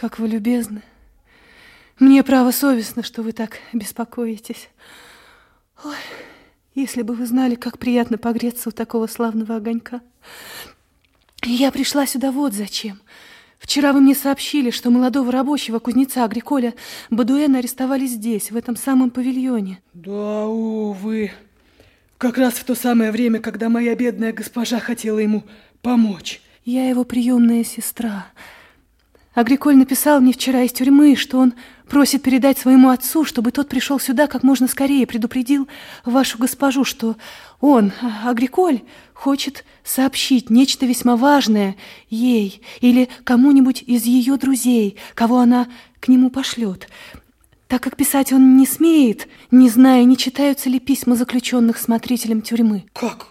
Как вы любезны. Мне право совестно, что вы так беспокоитесь. Ой, если бы вы знали, как приятно погреться у такого славного огонька. Я пришла сюда вот зачем. Вчера вы мне сообщили, что молодого рабочего кузнеца Агриколя Бадуэна арестовали здесь, в этом самом павильоне. Да, увы. Как раз в то самое время, когда моя бедная госпожа хотела ему помочь. Я его приемная сестра. Агриколь написал мне вчера из тюрьмы, что он просит передать своему отцу, чтобы тот пришел сюда как можно скорее, предупредил вашу госпожу, что он, Агриколь, хочет сообщить нечто весьма важное ей или кому-нибудь из ее друзей, кого она к нему пошлет. Так как писать он не смеет, не зная, не читаются ли письма заключенных смотрителем тюрьмы. Как?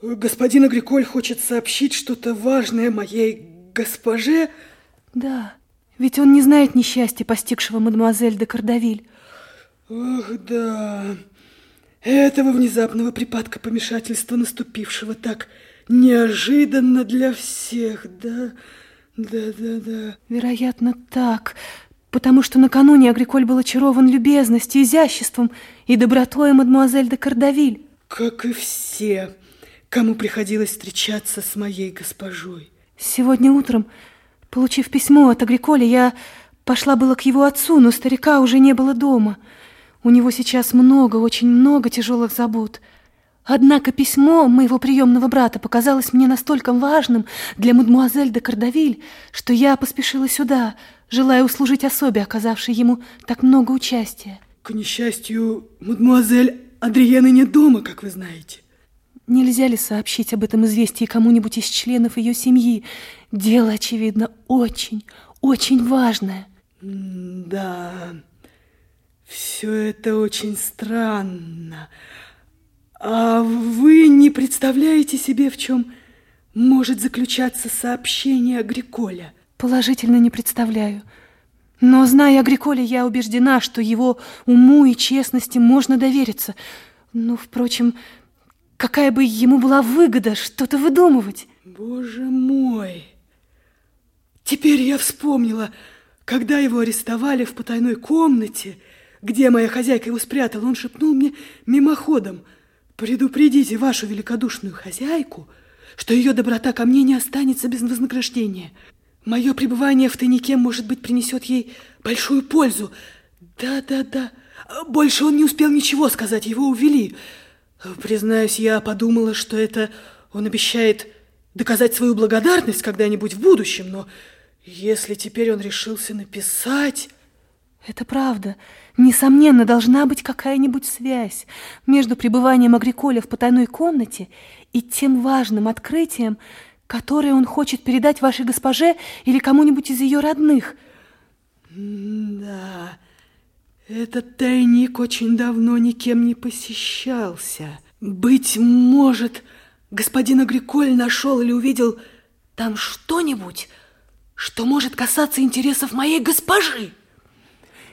Господин Агриколь хочет сообщить что-то важное моей госпоже? Да, ведь он не знает несчастья, постигшего мадемуазель де Кардавиль. Ох, да, этого внезапного припадка помешательства, наступившего так неожиданно для всех, да, да, да, да. Вероятно, так, потому что накануне Агриколь был очарован любезностью, изяществом и добротой мадемуазель де Кардавиль. Как и все, кому приходилось встречаться с моей госпожой. Сегодня утром Получив письмо от Агриколя, я пошла было к его отцу, но старика уже не было дома. У него сейчас много, очень много тяжелых забот. Однако письмо моего приемного брата показалось мне настолько важным для мадмуазель де Кардавиль, что я поспешила сюда, желая услужить особе, оказавшей ему так много участия. К несчастью, мадмуазель Адриены нет дома, как вы знаете. Нельзя ли сообщить об этом известии кому-нибудь из членов ее семьи? Дело, очевидно, очень, очень важное. Да, все это очень странно. А вы не представляете себе, в чем может заключаться сообщение Агриколя? Положительно не представляю. Но, зная Агриколя, я убеждена, что его уму и честности можно довериться. Ну, впрочем, Какая бы ему была выгода что-то выдумывать? Боже мой! Теперь я вспомнила, когда его арестовали в потайной комнате, где моя хозяйка его спрятала, он шепнул мне мимоходом, предупредите вашу великодушную хозяйку, что ее доброта ко мне не останется без вознаграждения. Мое пребывание в тайнике, может быть, принесет ей большую пользу. Да-да-да. Больше он не успел ничего сказать, его увели. Признаюсь, я подумала, что это он обещает доказать свою благодарность когда-нибудь в будущем, но если теперь он решился написать... Это правда. Несомненно, должна быть какая-нибудь связь между пребыванием Агриколя в потайной комнате и тем важным открытием, которое он хочет передать вашей госпоже или кому-нибудь из ее родных. Этот тайник очень давно никем не посещался. Быть может, господин Агриколь нашел или увидел там что-нибудь, что может касаться интересов моей госпожи.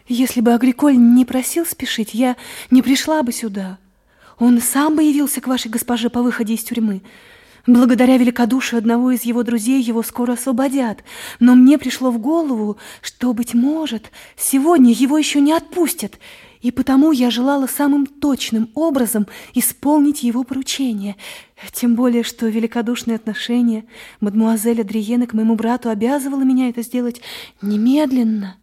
Если бы Агриколь не просил спешить, я не пришла бы сюда. Он сам бы явился к вашей госпоже по выходе из тюрьмы. Благодаря великодушию одного из его друзей его скоро освободят. Но мне пришло в голову, что, быть может, сегодня его еще не отпустят, и потому я желала самым точным образом исполнить его поручение. Тем более, что великодушное отношение мадмуазель Адриены к моему брату обязывало меня это сделать немедленно.